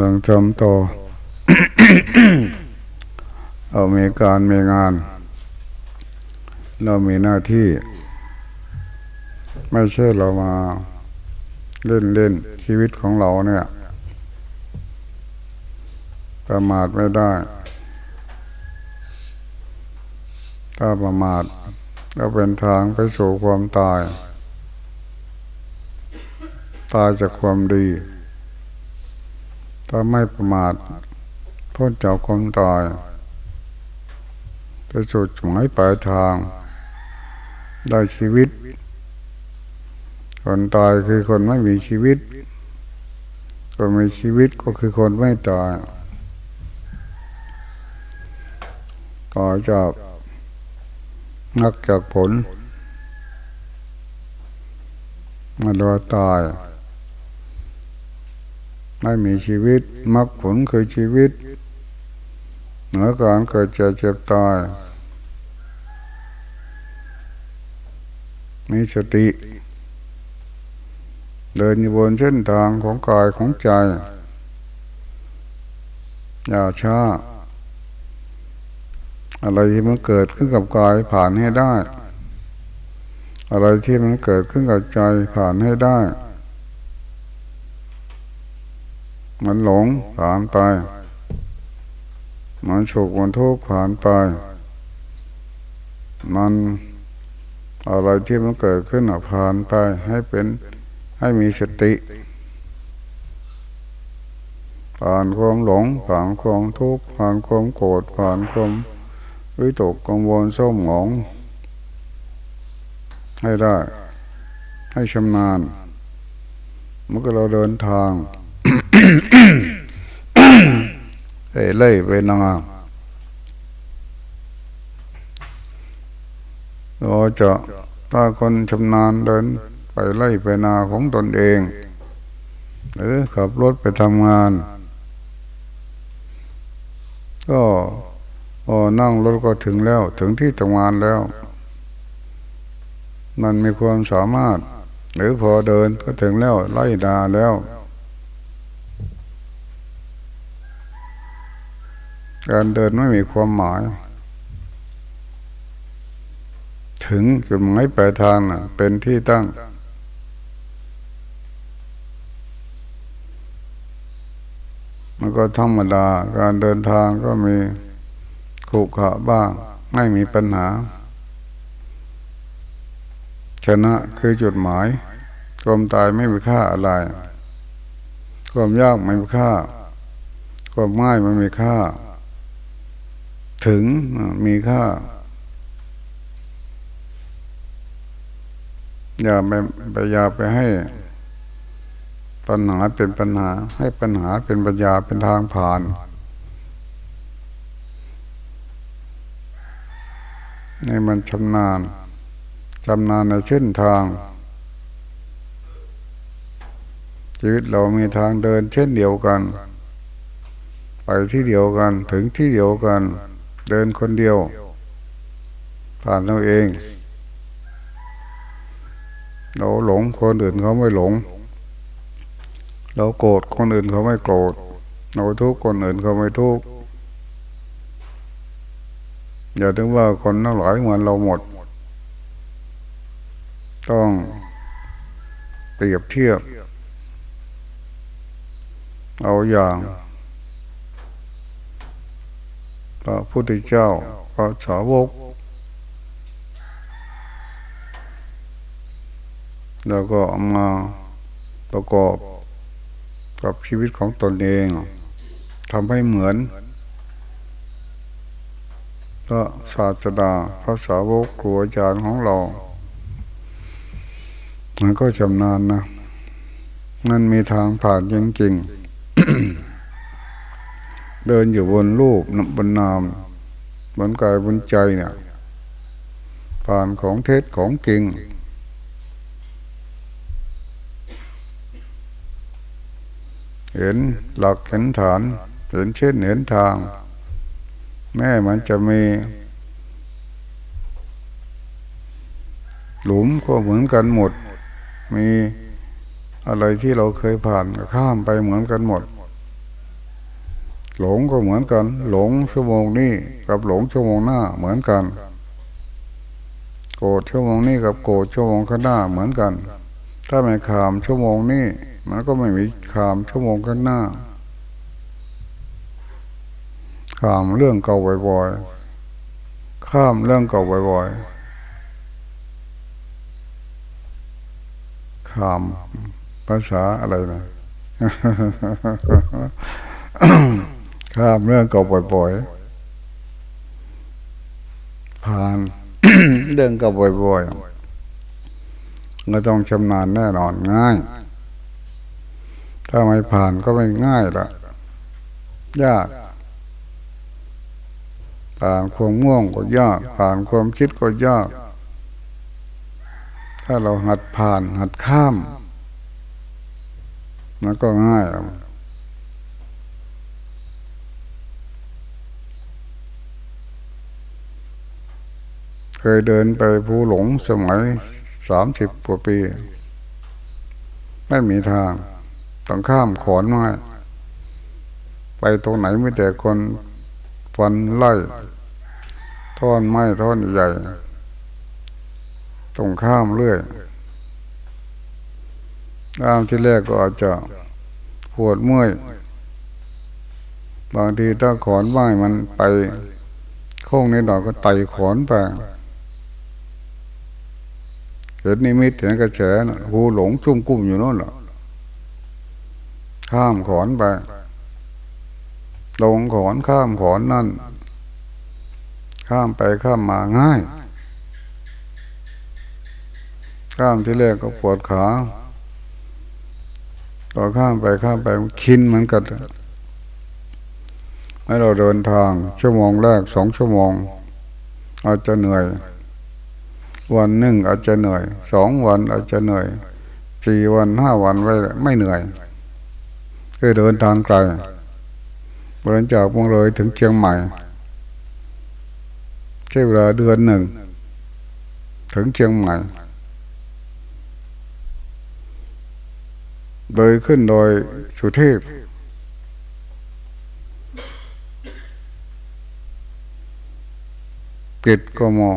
เรื่องทำต่อเอามีการมีงาน เรามีหน้าที่ ไม่ใช่เรามาเล่นเล่นชีวิตของเราเนี่ยประมาทไม่ได้ ถ้าประมาทก็เป็นทางไปสู่ความตาย ตายจากความดี ถ้าไม่ประมาทพ้นจากความตายไปสู่จุดหมายปลายทางได้ชีวิต คนตายคือคนไม่มีชีวิต คนมีชีวิตก็คือคนไม่ตายต่อจากนักจากผลมาดอตาย ไม่มีชีวิตมรรคผลคือชีวิต เหนือการเกิดเจ็บเจ็บตาย มีสติ เดินอยู่บนเส้นทางของกายของใจ อย่าช้า อะไรที่มันเกิดขึ้นกับกายผ่านให้ได้ อะไรที่มันเกิดขึ้นกับใจผ่านให้ได้ มันหลงผ่านไป มันโศกมันทุกข์ผ่านไป มันอะไรที่มันเกิดขึ้นผ่านไปให้เป็นให้มีสติ ผ่านความหลง ผ่านความทุกข์ผ่านความโกรธผ่านความวิตกกังวลเศร้าหมอง ให้ได้ ให้ชำนาญเมื่อเราเดินทาง เล่ไปนาเราจะถ้าคนชำนาญเดินไปไล่ไปนาของตนเอง หรือขับรถไปทำงาน ก็พอนั่งรถก็ถึงแล้วถึงที่ทำงานแล้ว มันมีความสามารถ หรือพอเดินก็ถึงแล้วไล่ดาแล้ว การเดินไม่มีความหมาย ถึงจุดหมายปลายทางนะเป็นที่ตั้ง มันก็ธรรมดาการเดินทางก็มีขุขะบ้าง ไม่มีปัญหา ชนะคือจุดหมายความตายไม่มีค่าอะไร ความยากไม่มีค่า ความง่ายไม่มีค่า ถึงมีค่า อย่าไปไปอย่าไปให้ปัญหาเป็นปัญหา ให้ปัญหาเป็นปัญญาเป็นทางผ่าน ในมันชำนาญชำนาญในเส้นทาง ชีวิตเรามีทางเดินเช่นเดียวกัน ไปที่เดียวกันถึงที่เดียวกัน เดินคนเดียว ผ่านเราเอง เราหลงคนอื่นเขาไม่หลง เราโกรธคนอื่นเขาไม่โกรธ เราทุกข์คนอื่นเขาไม่ทุกข์อย่าถึงว่าคนทั้งหลายเหมือนเราหมด ต้องเปรียบเทียบ เอาอย่างพ ระพุทธเจ้าพระสาวก แล้วก็เอามาประกอบกับชีวิตของตนเองทำให้เหมือน พระศาสดาพระสาวกครูอาจารย์ของเรา มันก็ชำนาญนะมันมีทางผ่านจริงๆ เดินอยู่บนรูปบนนามบนกายบนใจเนี่ยผ่านของเทศของจริงเห็นหลักเห็นฐานเห็นเช่นเห็นทาง แม้มันจะมี หลุมก็เหมือนกันหมด มีอะไรที่เราเคยผ่านก็ข้ามไปเหมือนกันหมด หลงก็เหมือนกัน หลงชั่วโมงนี้กับหลงชั่วโมงหน้าเหมือนกัน โกรธชั่วโมงนี้กับโกรธชั่วโมงข้างหน้าเหมือนกัน ถ้าไม่ขามชั่วโมงนี้มันก็ไม่มีขามชั่วโมงข้างหน้าขามเรื่องเก่าบ่อยๆ ข้ามเรื่องเก่าบ่อยๆขามภาษาอะไรนะ ข้ามเรื่องเก่าบ่อยๆ ผ่านเรื่องเก่าบ่อยๆก็ต้องชำนาญแน่นอนง่าย ถ้าไม่ผ่านก็ไม่ง่ายละยากผ่านความง่วงก็ยาก ผ่านความคิดก็ยาก ถ้าเราหัดผ่านหัดข้ามมันก็ง่าย เคยเดินไปภูหลงสมัยสามสิบกว่าปี ไม่มีทาง ต้องข้ามขอนไม้ไปตรงไหนไม่แต่คนฟันไล่ท่อนไม้ท่อนใหญ่ตรงข้ามเรื่อยตามที่แรกก็อาจจะปวดเมื่อย บางทีถ้าขอนไม้มันไปโค้งนิดหน่อยก็ไต่ขอนไป ห็นนิมิตเห็นกระแสนะหูหลงชุ่มกุ้มอยู่นั่นแหละข้ามขอนไปลงขอนข้ามขอนนั่น ข้ามไปข้ามมาง่าย ข้ามที่แรกก็ปวดขาต่อข้ามไปข้ามไปคินเหมือนกันให้เราเดินทางชั่วโมงแรกสองชั่วโมง อาจจะเหนื่อย วันหนึ่งอาจจะเหนื่อยสองวันอาจจะเหนื่อยสี่วันห้าวันไว้ไม่เหนื่อยคือเดินทางไกลเดินจากเมืองเลยถึงเชียงใหม่ใช้เวลาเดือนหนึ่ง ถึงเชียงใหม่ โดยขึ้นโดยสุเทพกิดกมอ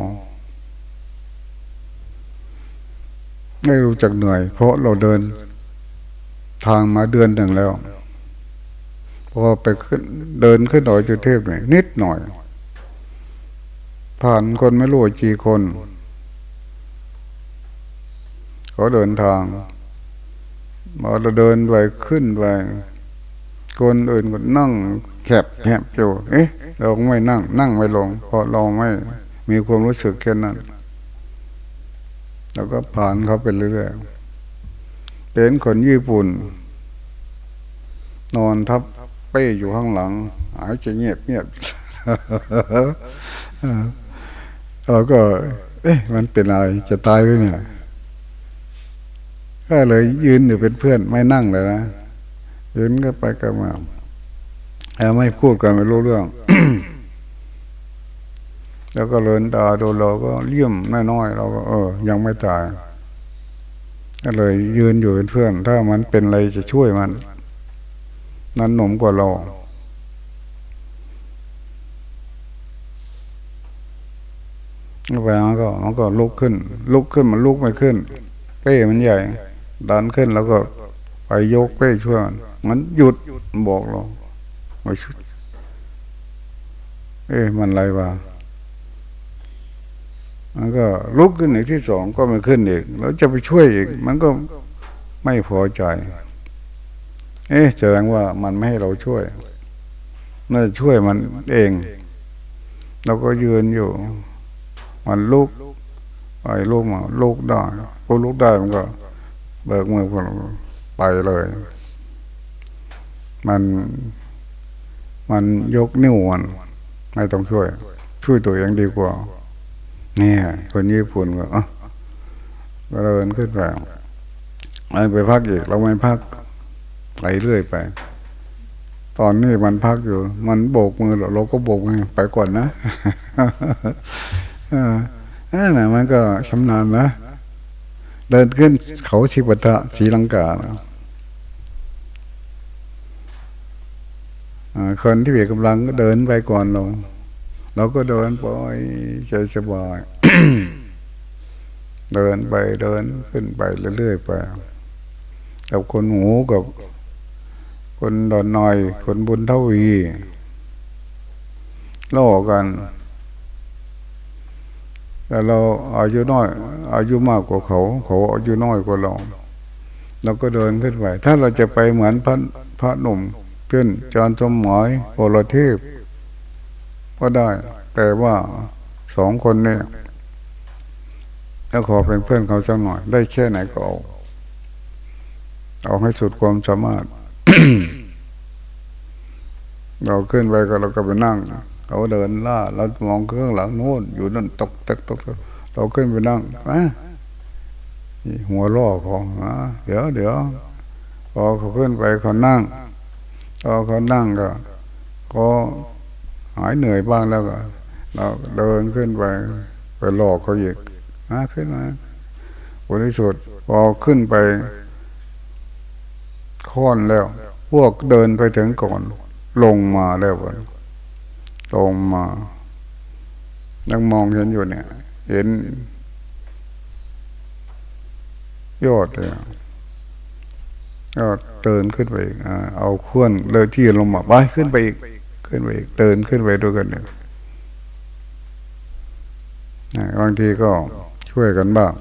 ไม่รู้จักเหนื่อย เพราะเราเดิน ทางมาเดือนหนึ่งแล้วพอไปขึ้นเดินขึ้นดอยจุเทพเนี่ยนิดหน่อย ผ่านคนไม่รู้กี่คนเขาเดินทางมาเราเดินไปขึ้นไปคนอื่นก็นั่งแคบแคบอยู่เอ๊ะเราไม่นั่ง นั่งไม่ลงเพราะเราไม่มีความรู้สึกแค่นั้น แล้วก็ผ่านเขาไปเรื่อยๆเป็นคนญี่ปุ่น นอนทับเป้อยู่ข้างหลังหายใจเงียบเงียบเราก็ เอ๊ะ มันเป็นอะไรจะตายหรือเนี่ยก็เลยยืนอยู่เป็นเพื่อนไม่นั่งเลยนะยืนก็ไปกันมาแต่ไม่พูดกันไม่รู้เรื่อง แล้วก็เลินตาดูเราก็เลี่ยมน้อยๆเราก็เออ ยังไม่ตายก็เลยยืนอยู่เป็นเพื่อน ถ้ามันเป็นอะไรจะช่วยมัน นั้นหนุ่มกว่าเรา ไปมันก็มันก็ลุกขึ้น ลุกขึ้นมันลุกไม่ขึ้น เป้มันใหญ่ ดันขึ้นแล้วก็ไปยกไปช่วยมันมันหยุดบอกเราไม่ชุด เอ๊ะมันอะไรวะ มันก็ลุกขึ้นอีกที่สองก็ไม่ขึ้นอีกแล้วจะไปช่วยอีก มันก็ไม่พอใจ เอ๊ะแสดงว่ามันไม่ให้เราช่วยน่าจะช่วยมันเองเราก็ยืนอยู่ มันลุกไอ้ลุกมาลุกได้พอลุกได้มันก็ เบิกมือไปเลย มันมันยกนิ้วมันไม่ต้องช่วย ช่วยตัวเองดีกว่า เนี่ย คนญี่ปุ่นก็อะก็เดินขึ้นไปไปพักอีกเราไม่พักไปเรื่อยไป ตอนนี้มันพักอยู่ มันโบกมือเราเราก็โบกไงไปก่อนนะอ่านั่นแหละมันก็ชำนาญนะเดินขึ้นเขาชิบัตะสีลังกาคนที่มียกำลังก็เดินไปก่อนเรา เราก็เดินไปใจสบายเดินไปเดินขึ้นไปเรื่อยๆไปกับคนหูกับคนดอนน้อย คนบุญเทวีล่อกันแต่เราอายุน้อย อายุมากกว่าเขา เขาอายุน้อยกว่าเราเราก็เดินขึ้นไป ถ้าเราจะไปเหมือนพระพระหนุ่มเพื่อนจอนสมหมายโอรเทพ ก็ได้ แต่ว่าสองคนเนี่ยแล้วขอเป็นเพื่อนเขาสักหน่อย ได้แค่ไหนก็เอาเอาให้สุดความสามารถ เราขึ้นไปก็เราก็ไปนั่ง เขาเดินล่าเรามองเครื่องหลังโน้นอยู่นั่นตกตกตกเราขึ้นไปนั่งอะหัวล่อของอะเดี๋ยวเดี๋ยวพอเขาขึ้นไปเขานั่งพอเขานั่งก็ก็ หายเหนื่อยบ้างแล้วก็ เราเดินขึ้นไป ไปหลอกเขาอีกมาขึ้นมาบริสุทธิ์พอขึ้นไปค้อนแล้ว พวกเดินไปถึงก่อน ลงมาแล้ววันลงมานั่งมองเห็นอยู่เนี่ย เห็น ยอดเลยก็เดินขึ้นไปอีกเอาขวนเลยที่ลงมาไปขึ้นไปอีก ขึ้นไปอีกเดินขึ้นไปด้วยกันเนี่ยบางทีก็ช่วยกันบ้าง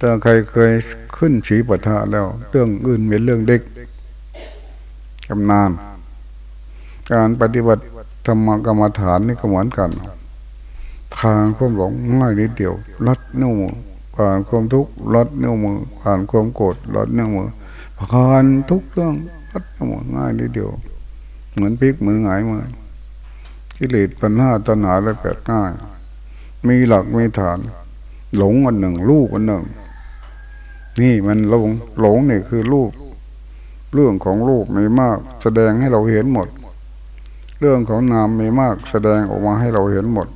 ถ้าใครเคยขึ้นสีปะทะแล้ว เรื่องอื่นเป็นเรื่องเด็กกำนาน การปฏิบัติธรรมกรรมฐานนี่ก็เหมือนกัน ทางความหลงง่ายนิดเดียวลัดนิ้วมือผ่านความทุกข์ลัดนิ้วมือผ่านความโกรธลัดนิ้วมือผ่านทุกเรื่อง ลัดนิ้วมือง่ายนิดเดียว เหมือนพลิกมือหงายมือกิเลสปัญหาตัณหาและแปดง่าย มีหลักมีฐาน หลงอันหนึ่งลูกอันหนึ่ง นี่มันหลงหลงนี่คือลูกเรื่องของลูกมีมาก แสดงให้เราเห็นหมด เรื่องของนามมีมาก แสดงออกมาให้เราเห็นหมด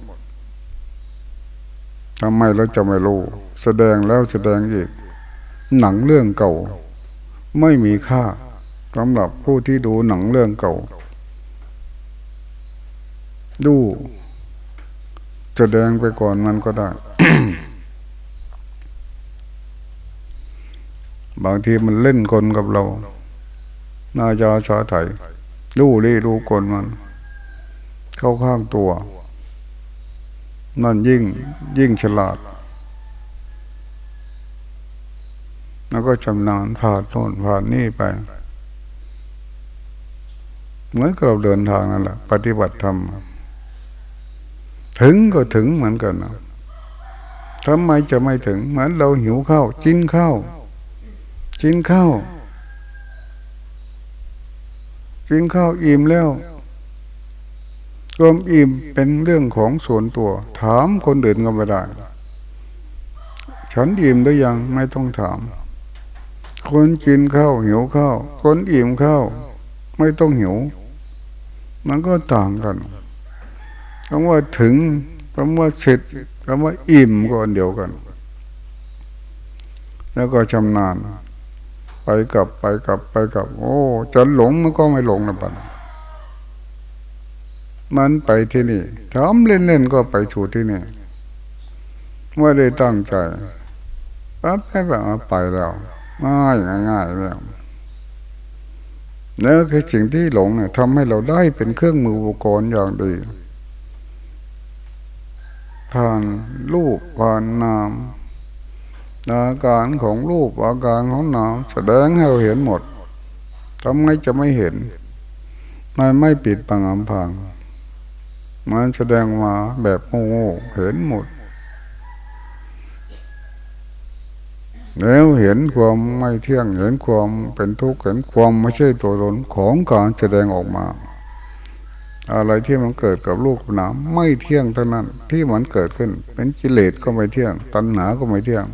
ทำไมเราจะไม่รู้ แสดงแล้วแสดงอีก หนังเรื่องเก่า ไม่มีค่า สำหรับผู้ที่ดูหนังเรื่องเก่า ดูจะแดงไปก่อนมันก็ได้ บางทีมันเล่นคนกับเรานาจะสาไถดูรีดูคนมัน เข้าข้างตัว นั่นยิ่งยิ่งฉลาด แล้วก็ชำนาญผ่านโน่นผ่านนี่ไป เหมือนกับเราเดินทางนั่นแหละปฏิบัติธรรมถึงก็ถึงเหมือนกันนะทำไมจะไม่ถึง เหมือนเราหิวข้าวกินข้าวกินข้าวกินข้าวอิ่มแล้วควมอิ่มเป็นเรื่องของส่วนตัว ถามคนอื่นก็ไม่ได้ ฉันอิ่มหรือยังไม่ต้องถาม คนกินข้าวหิวข้าวคนอิ่มข้าวไม่ต้องหิว มันก็ต่างกันคำว่าถึงคำว่าเสร็จคำว่าอิ่มก็อันเดียวกัน แล้วก็ชำนาญ ไปกลับไปกลับไปกลับ โอ้จะหลงมันก็ไม่หลงนะปันมันไปที่นี่ทำเล่นๆก็ไปถูที่นี่ไม่ได้ตั้งใจปั๊บไปแบบไปแล้วง่ายง่ายแล้ว นั่นคือสิ่งที่หลงเนี่ยทำให้เราได้เป็นเครื่องมืออุปกรณ์อย่างดีผ่านรูปผ่านนามอาการของรูปอาการของนามแสดงให้เราเห็นหมดทำไมจะไม่เห็นมันไม่ปิดปังอำพังมันแสดงมาแบบโง่เห็นหมด แล้วเห็นความไม่เที่ยงเห็นความเป็นทุกข์เห็นความไม่ใช่ตัวตนของการแสดงออกมา อะไรที่มันเกิดกับลูกหนาไม่เที่ยงเท่านั้นที่มันเกิดขึ้น เป็นกิเลสก็ไม่เที่ยง ตัณหาก็ไม่เที่ยง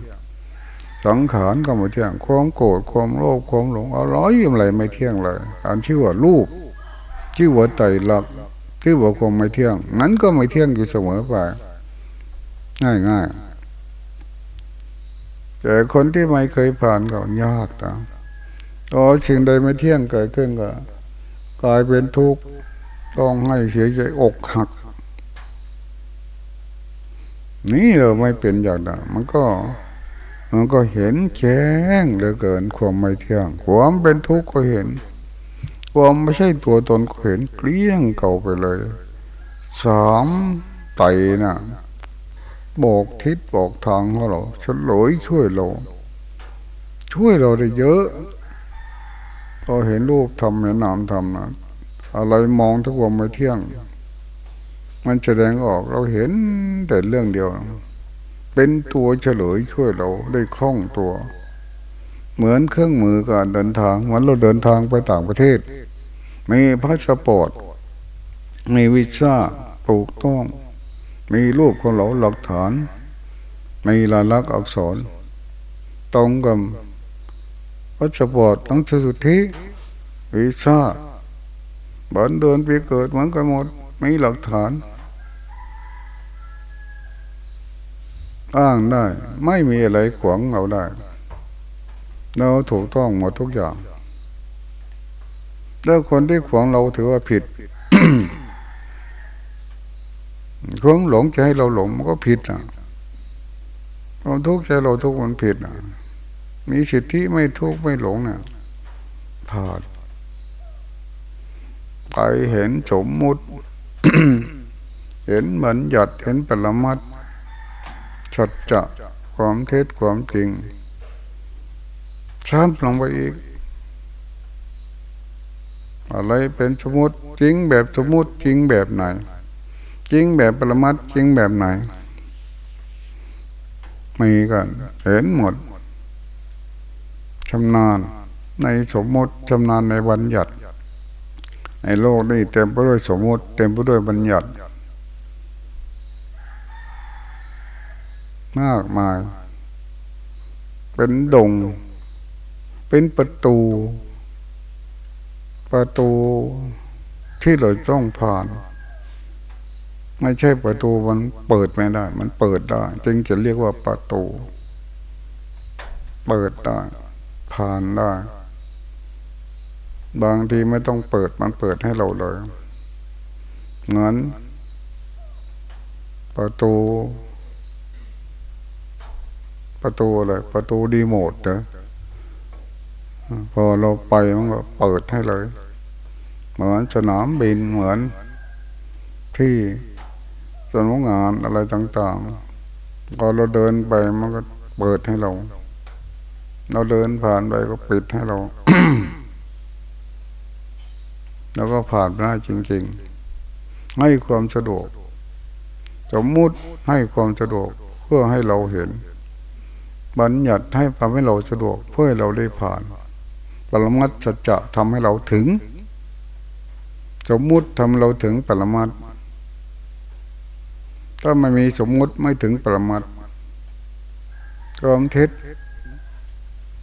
สังขารก็ไม่เที่ยง ความโกรธความโลภความหลงอะไรอะไรไม่เที่ยงเลยอันชื่อว่ารูปชื่อว่าไตรลักษณ์ชื่อว่าความไม่เที่ยงนั้นก็ไม่เที่ยงอยู่เสมอไปง่ายง่าย แต่คนที่ไม่เคยผ่านก็ยากนะก็สิ่งใดไม่เที่ยงเกิดขึ้นก็กลายเป็นทุกข์ต้องให้เสียใจอกหัก นี่เราไม่เป็นอย่างนั้นมันก็ มันก็เห็นแจ้งเหลือเกินความไม่เที่ยง ความเป็นทุกข์ก็เห็น ความไม่ใช่ตัวตนก็เห็นเกลี้ยงเก่าไปเลยสามไตนะ่ะ บอกทิศบอกทางของเราฉลยช่วยเรา ช่วยเราได้เยอะพอเห็นรูปทำเห็นนามทำนะอะไรมองทุกวันไม่เที่ยง มันแสดงออกเราเห็นแต่เรื่องเดียว เป็นตัวเฉลยช่วยเราได้คล่องตัว เหมือนเครื่องมือการเดินทางเหมือนเราเดินทางไปต่างประเทศ มีพาสปอร์ตมีวีซ่าถูกต้อง มีรูปของเราหลักฐาน มีลายลักษณ์อักษร ตรงกับพาสปอร์ตทั้งสุทธิวีซ่าวันเดือนปีเกิดเหมือนกันหมด มีหลักฐาน อ้างได้ ไม่มีอะไรขวางเราได้ เราถูกต้องหมดทุกอย่าง แล้วคนที่ขวางเราถือว่าผิด ควงหลงจะให้เราหลงมันก็ผิดนะความทุกข์ใจเราทุกข์มันผิดนะมีสิทธิไม่ทุกข์ไม่หลงเนี่ยผ่านไปเห็นสมมุติ เห็นเหมือนหยัดเห็นปรมัดสัจจะความเท็จความจริงช้ำลงไปอีก อะไรเป็นสมมติจริงแบบสมมติจริงแบบไหน จริงแบบปรมัดจริงแบบไหนมีกันเห็นหมดชำนาญในสมมติชำนาญในบัญญัติ ในโลกนี้เต็มไปด้วยสมมติ เต็มไปด้วยบัญญัติ มากมาย เป็นดง เป็นประตู ประตูที่เราต้องผ่าน ไม่ใช่ประตูมันเปิดไม่ได้ มันเปิดได้ จึงจะเรียกว่าประตู เปิดได้ ผ่านได้ บางทีไม่ต้องเปิดมันเปิดให้เราเลยเหมือนประตู ประตูอะไรประตูดีโมดเนะพอเราไปมันก็เปิดให้เลย เหมือนสนามบินเหมือนที่ สำนักงานอะไรต่างๆพอเราเดินไปมันก็เปิดให้เรา เราเดินผ่านไปก็ปิดให้เรา แล้วก็ผ่านได้จริง ๆ ให้ความสะดวก สมมุติให้ความสะดวกเพื่อให้เราเห็น บัญญัติให้ทำให้เราสะดวกเพื่อให้เราได้ผ่าน ปรมัตสัจจะทำให้เราถึง สมมุติทำเราถึงปรมัตถ ถ้าไม่มีสมมุติไม่ถึงปรมัตความเท็จ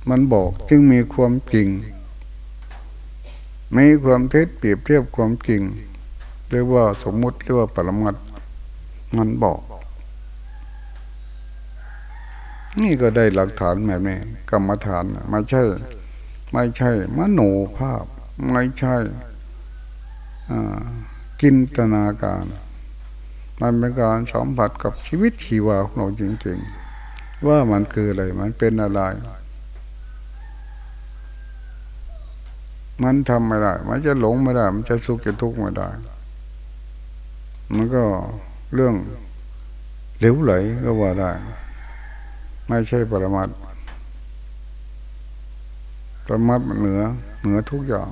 มันบอกจึงมีความจริง มีความเท็จเปรียบเทียบความจริงเรียกว่าสมมุติเรียกว่าปรมัตมันบอก นี่ก็ได้หลักฐานแบบนี้กรรมฐานไม่ใช่ ไม่ใช่ มโนภาพ ไม่ใช่กินตนาการ มันเป็นการสัมผัสกับชีวิตชีวาของเราจริงๆ ว่ามันคืออะไร มันเป็นอะไร มันทำไม่ได้ มันจะหลงไม่ได้ มันจะสุขจะทุกข์ไม่ได้ มันก็เรื่องเหลวไหลก็ว่าได้ ไม่ใช่ปรมัตปรมัตเหนือ เหนือทุกอย่าง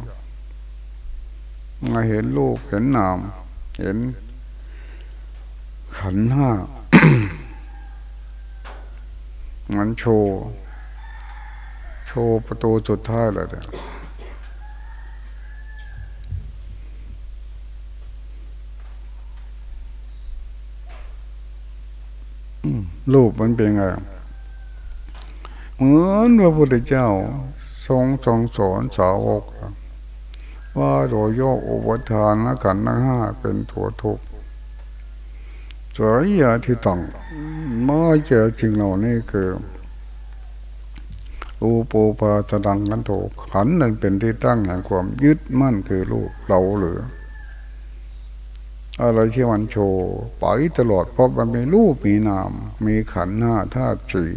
มาเห็นรูปเห็นนาม เห็น ขันห้ามันโชว์โชว์ประตูสุดท้ายเลยเนี่ยรูปมันเป็นไงเหมือนพระพุทธเจ้า ทรงทรงสอนสาวกว่าโดยโยกอุปทานละกันทั้งห้าเป็นตัวทุกข์ สวยยาที่ต้องมาเจอจริงเหล่านี้คืออูปูปาตดังกันโถขันนั่นเป็นที่ตั้งแห่งความยึดมั่นคือลูกเราหรืออะไรที่มันโชว์ไปตลอดเพราะมันมีรูปมีนาม มีขันห้าธาตุสี่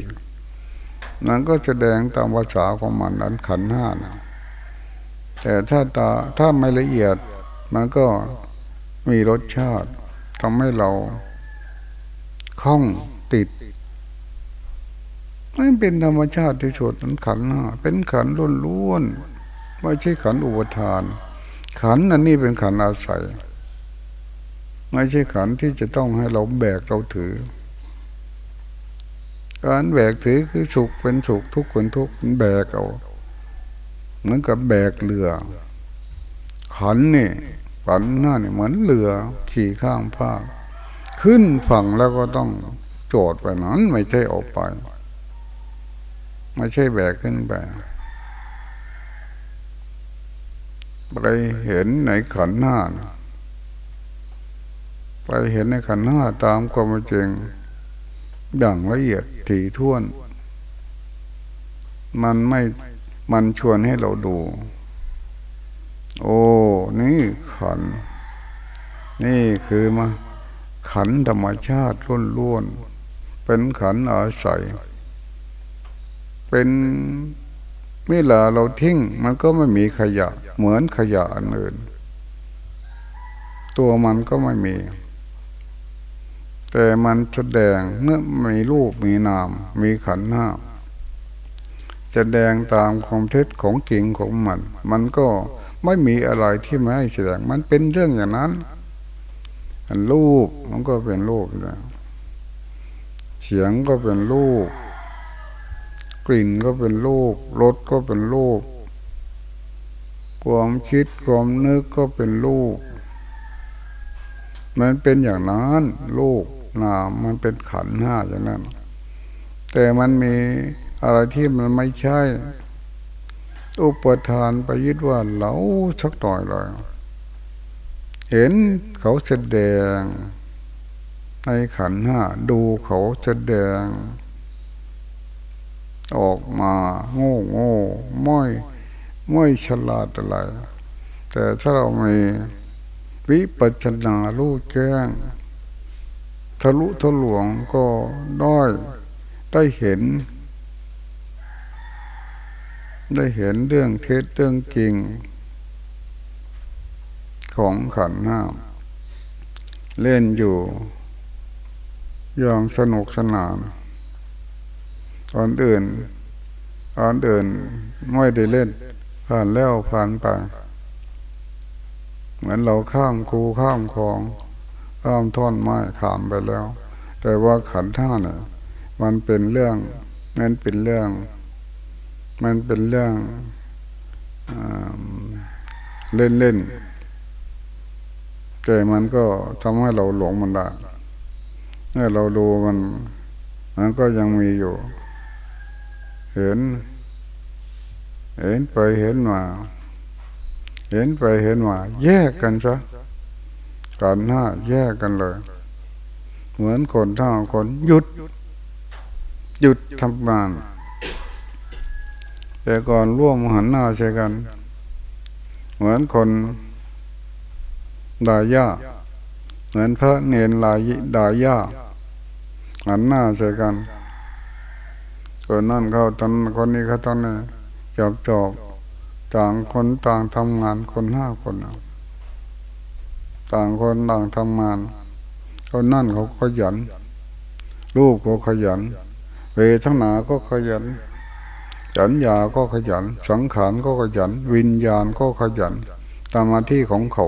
นั้นก็แสดงตามภาษาของมันนั้นขันห้านะแต่ถ้าตาถ้าไม่ละเอียดมันก็มีรสชาติทำให้เรา คล้องติดไม่เป็นธรรมชาติที่สุดนั้นขันห้าเป็นขันล้วนไม่ใช่ขันอุปทาน ขันอันนี้เป็นขันอาศัย ไม่ใช่ขันที่จะต้องให้เราแบกเราถือ การแบกถือคือสุขเป็นสุขทุกข์เป็นทุกข์แบกเอาเหมือนกับแบกเรือ ขันนี่ขันหน้านี่เหมือนเรือขี่ข้ามภาค ขึ้นฝั่งแล้วก็ต้องโจดไปนั้น ไม่ใช่ออกไป ไม่ใช่แบกขึ้นไปไปเห็นในขันหน้า ไปเห็นในขันหน้าตามความจริงอย่างละเอียดถี่ถ้วน มันไม่มันชวนให้เราดู โอ้ นี่ขัน นี่คือมา ขันธรรมชาติล้วนๆเป็นขันอาศัย เป็นเวลาเราทิ้งมันก็ไม่มีขยะ เหมือนขยะอันอื่น ตัวมันก็ไม่มี แต่มันแสดงเมื่อมีรูปมีนาม มีขันธ์ห้าแสดงตามความเท็จของจริงของมัน มันก็ไม่มีอะไรที่ไม่ให้แสดง มันเป็นเรื่องอย่างนั้น รูปมันก็เป็นรูปนะเสียงก็เป็นรูป กลิ่นก็เป็นรูปรสก็เป็นรูป ความคิดความนึกก็เป็นรูป มันเป็นอย่างนั้นลูกนามมันเป็นขันห้าอย่างนั้น แต่มันมีอะไรที่มันไม่ใช่ อุปทานไปยึดว่าเราสักหน่อยเลย เห็นเขาแสดง ในขันห้าดูเขาแสดง ออกมาโง่โง่ไม่ไม่ฉลาดอะไร แต่ถ้าเรามีวิปัจนาลูกแจ้งทะลุทะลวงก็ได้ได้เห็น ได้เห็นเรื่องเท็จเรื่องจริง ของขันห้าเล่นอยู่อย่างสนุกสนานตอนอื่นตอนอื่นไม่ได้เล่น ผ่านแล้วผ่านไปเหมือนเราข้ามคูข้ามคลองข้ามท่อนไม้ขามไปแล้ว แต่ว่าขันท่าเนี่ยมันเป็นเรื่องมันเป็นเรื่อง มันเป็นเรื่องเล่นเล่น แต่มันก็ทำให้เราหลงมันได้เมื่อเราดูมันมันก็ยังมีอยู่ เห็น เห็นไปเห็นมา เห็นไปเห็นมาแยกกันซะกันหน้าแยกกันเลย เหมือนคนท่าคนหยุด หยุดทำงาน แต่ก่อนร่วมหันหน้าใช่กัน เหมือนคน ดายาเหมือนพระเนรลายดายาหันหน้าใช่กันคนนั่นเขาทำคนนี้เขาทำนี่จอบจอบต่างคนต่างทำงานคนห้าคนต่างคนต่างทำงานคนนั่นเขาขยัน รูปก็ขยัน เวทนาก็ขยันสัญญาก็ขยัน สังขารก็ขยัน วิญญาณก็ขยัน ตามมาที่ของเขา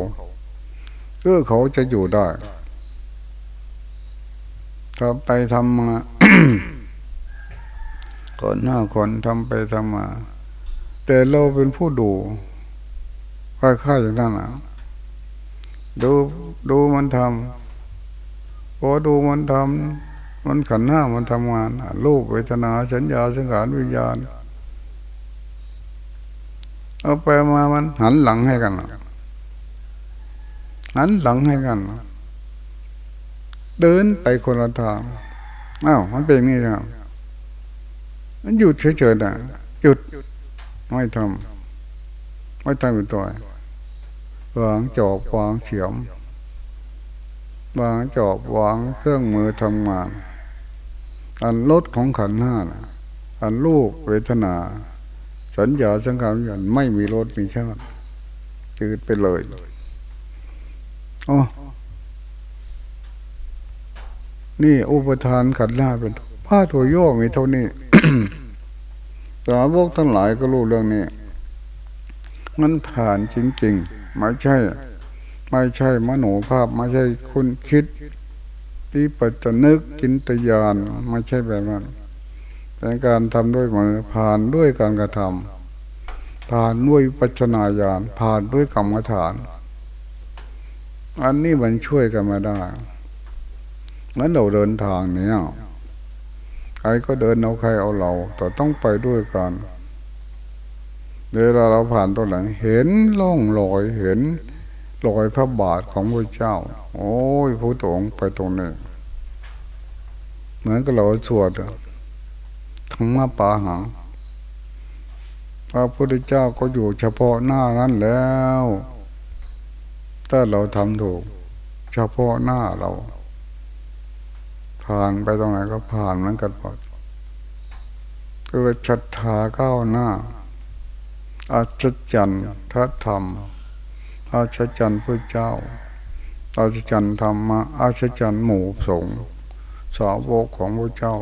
เพื่อเขาจะอยู่ได้ถ้าไปทำมาคนหน้าคนทำไปทำมา แต่เราเป็นผู้ดูค่อยๆอย่างนั้นนะดูดูมันทำพอดูมันทำมันขันหน้ามันทำงานรูปเวทนาสัญญาสังขารวิญญาณ เอาไปมามันหันหลังให้กัน หันหลังให้กัน เดินไปคนละทางอ้าวมันเป็นนี่ครับมันหยุดเฉยๆนะหยุดไม่ทำไม่ทำเป็นตัววางจอบวางเสียมวางจอบวางเครื่องมือทำงาน อันลดของขันห้านะอันลูกเวทนา สัญญาสังขารอย่างไม่มีรสมีชาติจืดไปเลย อ๋อนี่อุปทานขันธ์ห้าเป็นผ้าตัวโยกมีเท่านี้สาวกทั้งหลายก็รู้เรื่องนี้ มันผ่านจริงๆ ไม่ใช่ ไม่ใช่มโนภาพ ไม่ใช่คุณคิดที่ปัจจนึกกินตยานไม่ใช่แบบนั้นเป็นการทำด้วยมือผ่านด้วยการกระทำผ่านด้วยปัจนาญาณผ่านด้วยกรรมฐาน อันนี้มันช่วยกันมาได้เหมือนเราเดินทางเนี่ยใครก็เดินเอาใครเอาเรา แต่ต้องไปด้วยกันเวลาเราผ่านตรงไหนเห็นล่องลอยเห็นรอยพระบาทของพระเจ้า โอ้ยพระองไปตรงนี้เหมือนกับเราสวดทั้งมาปาหังพระพุทธเจ้าก็อยู่เฉพาะหน้านั้นแล้ว ถ้าเราทำถูก เฉพาะหน้าเรา ผ่านไปตรงไหนก็ผ่านเหมือนกันหมดเกิดชัดทาก้าวหน้าอาจจันทธรรมอาจจันพระเจ้าอาจจันธรรมะอาจจันหมู่สงสาวกของพระเจ้า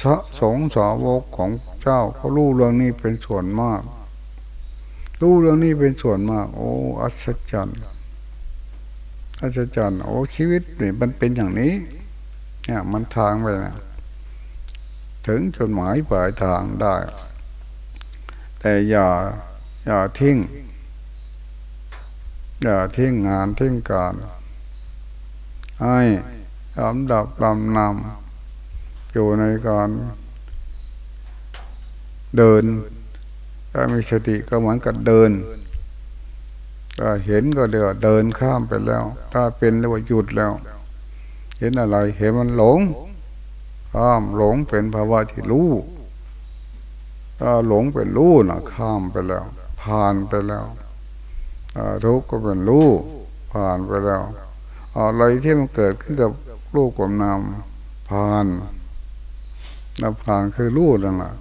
สะสงสาวกของเจ้าเขารู้เรื่องนี้เป็นส่วนมาก รู้เรื่องนี้เป็นส่วนมาก โอ้ อัศจรรย์อัศจรรย์โอ้ชีวิตนี่มันเป็นอย่างนี้ เนี่ย มันทางไปนะถึงจดหมายปลายทางได้ แต่อย่าอย่าทิ้ง อย่าทิ้งงานทิ้งการให้ลำดับลำนำอยู่ในการเดิน ถ้ามีสติก็เหมือนกับเดิน ถ้าเห็นก็เดี๋ยวเดินข้ามไปแล้ว ถ้าเป็นเรียกว่าหยุดแล้ว เห็นอะไร เห็นมันหลงข้ามหลงเป็นภาวะที่รู้ ถ้าหลงเป็นรู้นะข้ามไปแล้ว ผ่านไปแล้วทุกข์ก็เป็นรู้ผ่านไปแล้วอะไรที่มันเกิดขึ้นกับรูปกับนามผ่านนับผ่านคือรู้นั่นแหละ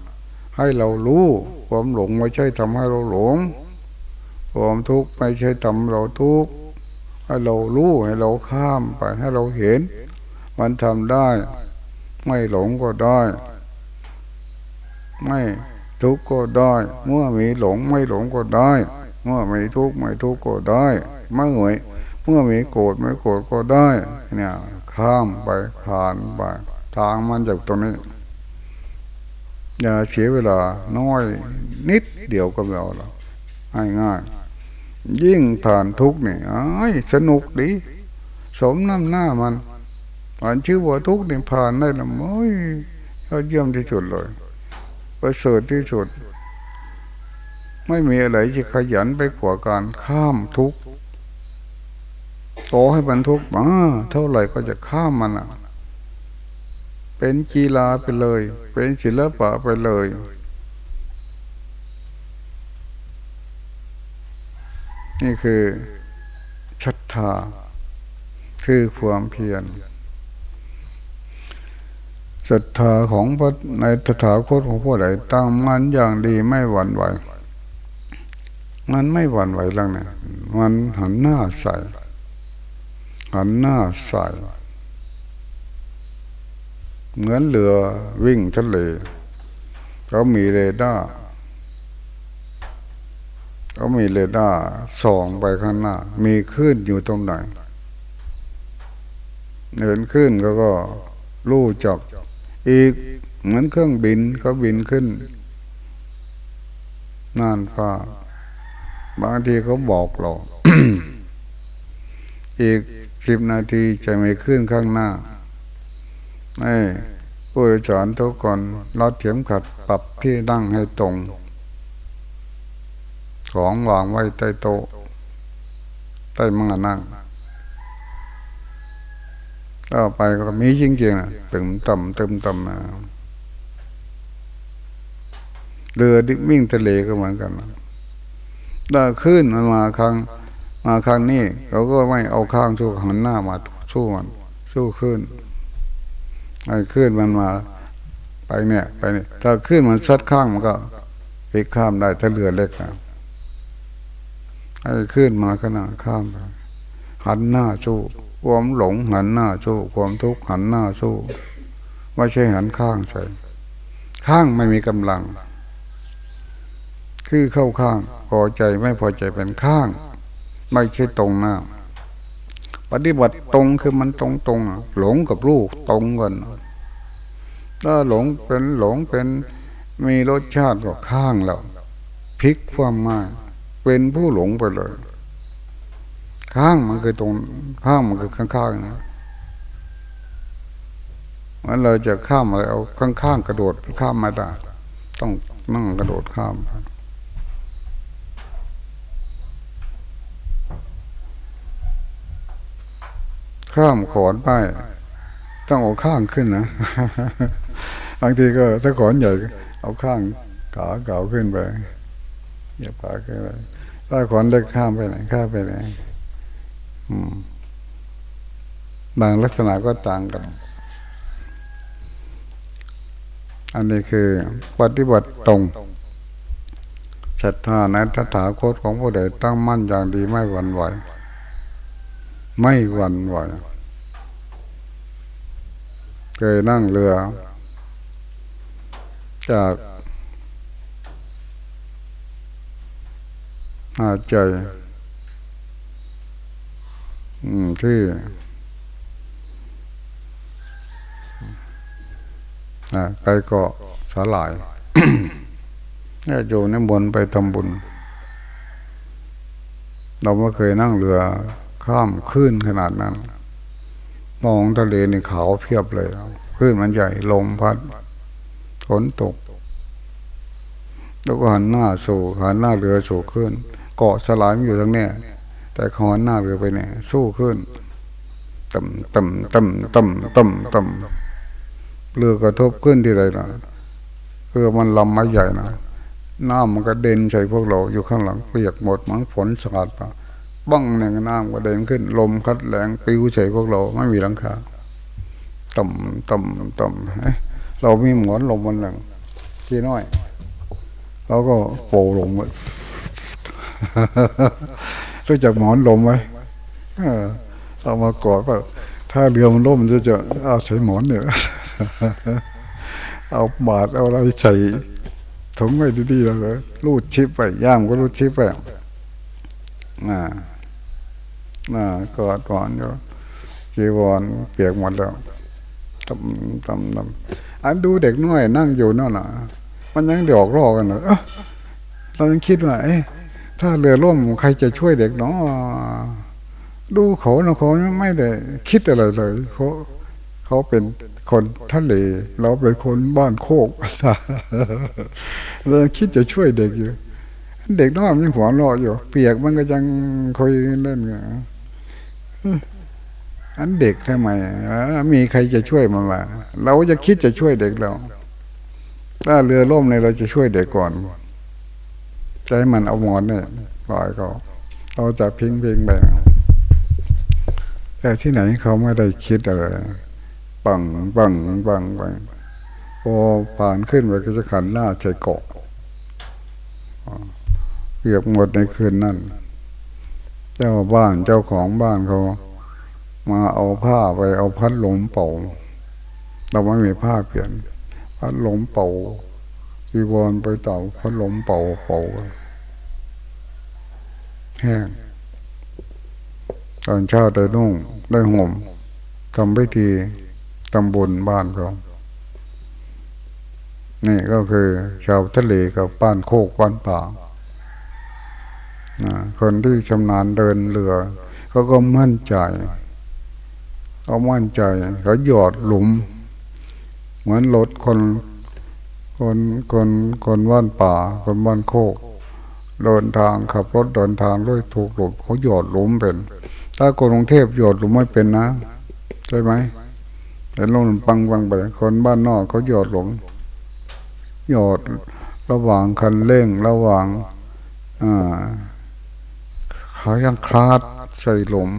ให้เรารู้ ความหลงไม่ใช่ทำให้เราหลง ความทุกข์ไม่ใช่ทำเราทุกข์ให้เรารู้ให้เราข้ามไปให้เราเห็น มันทำได้ ไม่หลงก็ได้ ไม่ทุกข์ก็ได้ เมื่อมีหลงไม่หลงก็ได้ เมื่อมีทุกข์ไม่ทุกข์ก็ได้เมื่อเหนื่อยเมื่อมีโกรธไม่โกรธก็ได้ เนี่ย ข้ามไปผ่านไปทางมันจากตรงนี้ อย่าเสียเวลา น้อยนิดเดียวก็แล้วง่ายง่ายยิ่งผ่านทุกข์นี่ไอ้สนุกดี สมน้ำหน้ามันผ่านชื่อว่าทุกข์นี่ผ่านได้ละโอ้ยยอดเยี่ยมที่สุดเลยประเสริฐที่สุด ไม่มีอะไรที่ขยันไปกว่าการข้ามทุกข์โตให้บรรทุกมาเท่าไหร่ก็จะข้ามมันอะ เป็นกีฬาไปเลย เป็นศิลปะไปเลย นี่คือชัตธาคือความเพียรศรัทธาของพระในตถาคตของผู้ใดตั้งมันอย่างดีไม่หวั่นไหว มันไม่หวั่นไหวแล้วเนี่ยมันหันหน้าใส่หันหน้าใส่ เหมือนเรือวิ่งทะเลเขามีเรดาร์เขามีเรดาร์ส่องไปข้างหน้า มีคลื่นอยู่ตรงไหนเดินขึ้นเขาก็รู้จักอีกเหมือนเครื่องบินเขาบินขึ้นนานฟ้าบางทีเขาบอกเราอีกสิบนาทีจะไม่ขึ้นข้างหน้า ไอ้ผู้โดยสารทุกคนรัดเข็มขัดปรับที่นั่งให้ตรง ของวางไว้ใต้โต๊ะใต้มังนั่งก็ไปก็มีจริงๆนะตึมต่ำตึมต่ำนะเรือวิ่งทะเลก็เหมือนกันถ้าขึ้นมันมาครั้งมาครั้งนี้ เราก็ไม่เอาข้างสู้หันหน้ามาสู้มัน สู้ขึ้น ไอ้ขึ้นมันมาไปเนี่ยไปเนี่ยถ้าขึ้นมันซัดข้างมันก็ไปข้ามได้ถ้าเรือเล็กนะไอ้ขึ้นมาขนาดข้ามไปหันหน้าสู้ความหลงหันหน้าสู้ความทุกข์หันหน้าสู้ไม่ใช่หันข้างใส่ข้างไม่มีกำลัง คือเข้าข้างพอใจไม่พอใจเป็นข้าง ไม่ใช่ตรงหน้า ปฏิบัติตรงคือมันตรงตรงหลงกับลูกตรงกันถ้าหลงเป็นหลงเป็นมีรสชาติก็ข้างแล้วพลิกความมาเป็นผู้หลงไปเลย ข้างมันคือตรงข้างมันคือข้างๆนะมันเราจะข้ามอะไรเอาข้างๆกระโดดข้ามมาได้ต้องนั่งกระโดดข้าม ข้ามขอนไปต้องเอาข้างขึ้นนะบางทีก็ถ้าขอนใหญ่เอาข้างขาเก่าขึ้นไปอย่าปาขึ้นไปถ้าขอนเล็กข้ามไปไหนข้ามไปไหนบางลักษณะก็ต่างกัน อันนี้คือปฏิบัติตรงศรัทธาในทัถาโคตของพระเดตั้งมั่นอย่างดีไม่หวั่นไหว ไม่หวั่นไหวเคยนั่งเรือ จากหาใจที่ไปเกาะสาหลายนี่โยนบนไปทำบุญ เราไม่เคยนั่งเรือ ข้ามขึ้นขนาดนั้น มองทะเลในเขาเพียบเลยขึ้นมันใหญ่ลมพัดฝนตก แล้วก็หันหน้าสู่หันหน้าเรือสู่ขึ้น เกาะสลายอยู่ตรงเนี้แต่ขอนหน้าเรือไปเนี่ย สู้ขึ้นต่ำต่ำต่ำต่ำต่ำต่ำเรือกระทบขึ้นที่ไรนะเรือมันลำไม่ใหญ่นะน้ำมันก็เด่นใส่พวกเราอยู่ข้างหลังเปียกหมดมันฝนสาดมา บ้องหนึ่งน้ำก็เด่นขึ้น ลมคัดแรงปิวใส่พวกเราไม่มีหลังคาต่ำต่ำต่ำเรามีหมอนลมมันหนึ่งทีน้อยเราก็โผล่ลงไปรู้จักหมอนลมไหมเอามากอดก็ถ้าเรือมันล่มจะจะเอาใช้หมอนเนี่ยเอาบาดเอาอะไรใส่ถุงไว้ดีๆแล้วก็รูดชิปไปย่ามก็รูดชิปไปน่า น่ากอดก่อนอยู่จีวรเปียกหมดแล้วตำตำตำอันดูเด็กน้อยนั่งอยู่นั่นน่ะ มันยังเดือดรอกันเลยเรายังคิดว่า เอ๊ะถ้าเรือล่มใครจะช่วยเด็กเนาะดูเขานะเขาไม่ได้คิดอะไรเลยเขาเขาเป็นคนทะเล เราเป็นคนบ้านโคกเราคิดจะช่วยเด็กอยู่ เด็กน้อยยังหัวเราะอยู่ เปียกมันก็ยังคอยเล่นอยู่ อันเด็กทำไมมีใครจะช่วยมันมาเราจะคิดจะช่วยเด็กเรา ถ้าเรือล่มเนี่ยเราจะช่วยเด็กก่อนใจมันเอาหมอนเนี่ยปล่อยเขาเราจะพิงพิงไปแต่ที่ไหนเขาไม่ได้คิดอะไรปังปังปังปังพอผ่านขึ้นไปก็จะขันหน้าใจเกาะเปียกหมดในคืนนั้น เจ้าบ้านเจ้าของบ้านเขามาเอาผ้าไปเอาพัดลมเป่า เราไม่มีผ้าเปลี่ยน พัดลมเป่าจีวรไปเต่าพัดลมเป่าเป่าแห้งตอนเช้าได้นุ่งได้ห่มทำพิธีตำบลบ้านเขานี่ก็คือชาวทะเลกับบ้านโคกบ้านป่า คนที่ชำนาญเดินเรือเขาก็มั่นใจเขามั่นใจเขาหยอดหลุม เหมือนรถคนคนคนคนบ้านป่า คนบ้านโคกเดินทางขับรถเดินทางด้วยถูกหลุมเขาหยอดหลุมเป็น ถ้าคนกรุงเทพหยอดหลุมไม่เป็นนะใช่ไหมเห็นลงปังปังไปคนบ้านนอกเขาหยอดหลงหยอดระหว่างคันเร่งระหว่างอ่า ขายังคลาดใส่หลม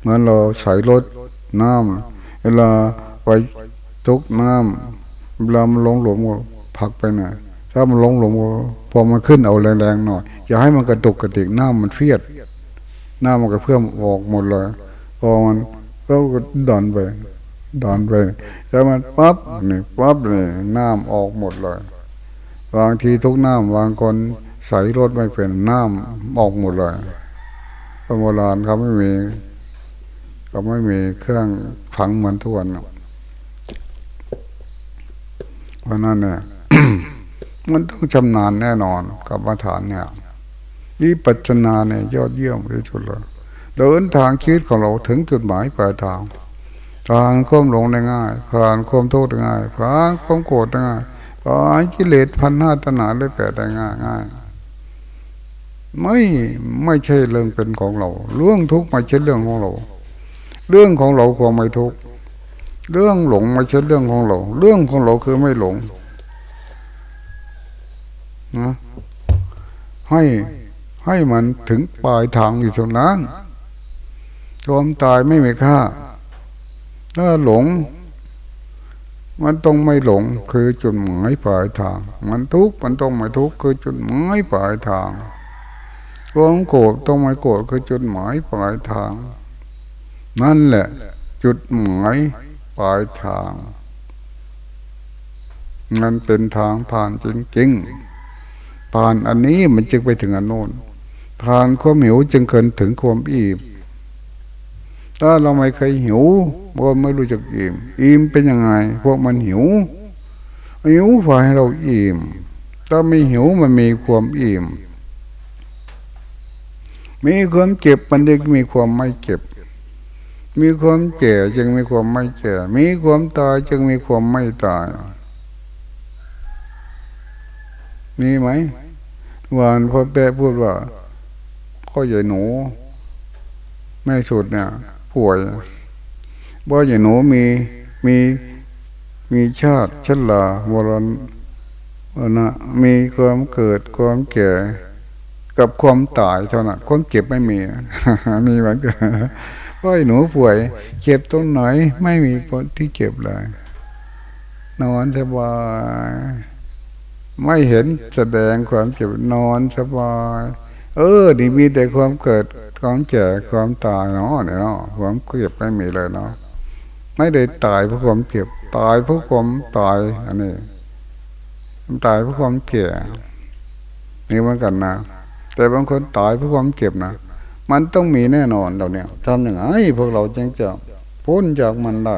เหมือนเราใส่รถน้ำเวลาไปทุกน้ำเวลามันลงหลุมก็ผลักไปหน่อยถ้ามันลงหลุมก็พอมันขึ้นเอาแรงๆหน่อย อย่าให้มันกระตุกกระติกน้ำมันเฟียดน้ำมันก็เพื่อมออกหมดเลยพอมันก็ดันไปดันไปแล้วมันปั๊บนี่ปั๊บนี่น้ำออกหมดเลยบางทีทุกน้ำบางคน ใส่รถไม่เป็นน้ำออกหมดเลยโบราณเขาไม่มีเขาไม่มีเครื่องฝังเหมือนทุกวันเพราะนั้นเนี่ยมันต้องชำนาญแน่นอนกับมาฐานเนี่ยวิปัจจนาเนี่ยยอดเยี่ยมที่สุดเลยเดินทางชีวิตของเราถึงจุดหมายปลายทางผ่านควมหลงได้ง่ายผ่านความโทษได้ง่ายผ่านความโกรธได้ง่ายผ่านกิเลสพันห้าตนาได้แปดได้ง่ายง่าย ไม่ไม่ใช่เรื่องเป็นของเรา เรื่องทุกข์ไม่ใช่เรื่องของเรา เรื่องของเราความไม่ทุกข์เรื่องหลงไม่ใช่เรื่องของเรา เรื่องของเราคือไม่หลงนะให้ให้มันถึงปลายทางอยู่ตรงนั้นความตายไม่มีค่า ถ้าหลง มันต้องไม่หลงคือจุดหมายปลายทาง มันทุกข์มันต้องไม่ทุกข์คือจุดหมายปลายทาง ความโกรธต้องไม่โกรธคือจุดหมายปลายทาง นั่นแหละ จุดหมายปลายทาง มันเป็นทางผ่านจริงๆผ่านอันนี้มันจึงไปถึงอันโน้นผ่านความหิวจึงเกินถึงความอิ่มถ้าเราไม่เคยหิวพวกไม่รู้จักอิ่มอิ่มเป็นยังไง พวกมันหิวหิวพอให้เราอิ่มถ้าไม่หิวมันมีความอิ่ม มีความเจ็บมันจึงมีความไม่เจ็บ มีความแก่จึงมีความไม่แก่ มีความตายจึงมีความไม่ตาย มีไหมวานพ่อแปะพูดว่าพ่อใหญ่หนูแม่สุดเนี่ยป่วยพ่อใหญ่หนูมีมีมีชาติชลาวรนนะมีความเกิดความแก่ กับความตายเท่านั้นความเก็บไม่มีมีเหมือนกันพ่อหนูป่วย เจ็บตรงไหนไม่มีคนที่เจ็บเลยนอนสบายไม่เห็นแสดงความเจ็บนอนสบายเออนี่มีแต่ความเกิดความแก่ความตายเนาะเนี่ยเนาะความเจ็บไม่มีเลยเนาะไม่ได้ตายเพราะความเจ็บตายเพราะความตายอันนี้ตายเพราะความแก่นี่เหมือนกันนะ แต่บางคนตายเพราะความเจ็บนะ มันต้องมีแน่นอนเราเนี่ยทำอย่างไรพวกเราจึงจะพ้นจากมันได้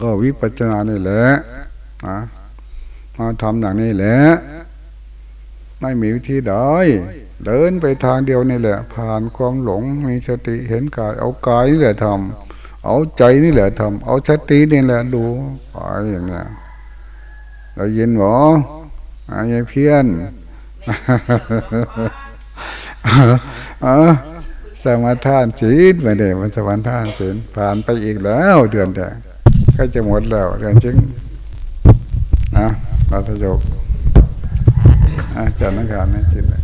ก็วิปัจจนานี่แหละนะมาทำอย่างนี้แหละไม่มีวิธีใดเดินไปทางเดียวนี่แหละ ผ่านความหลงมีสติเห็นกาย เอากายนี่แหละทำเอาใจนี่แหละทำเอาสตินี่แหละดูไปอย่างเนี้ยเราเยินหรอไอ้เพี้ยน สมาทานศีลมาเด็มันสมาทานศีลผ่านไปอีกแล้วเดือนแดงก็จะหมดแล้วเดือนจึงนะเราทะยกอาจารย์นักการนะจิตเลย